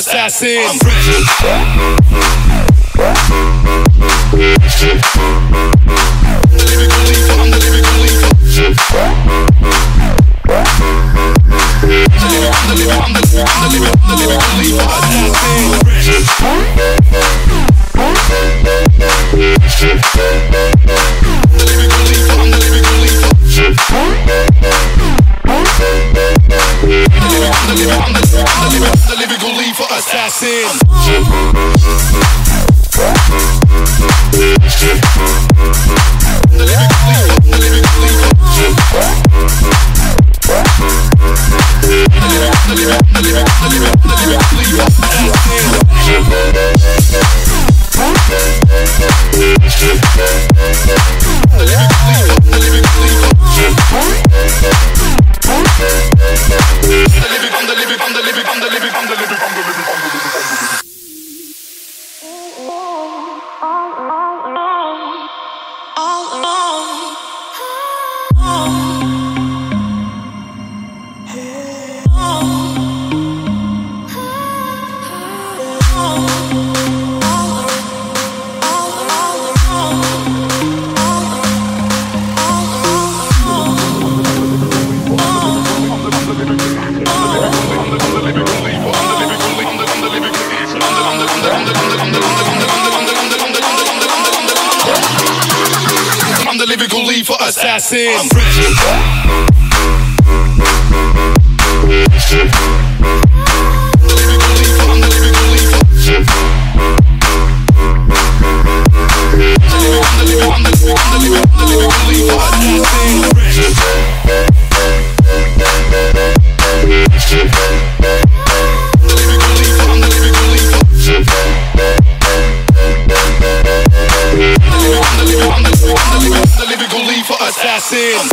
assassin. I'm. The assassin. Assassins. I'm I said.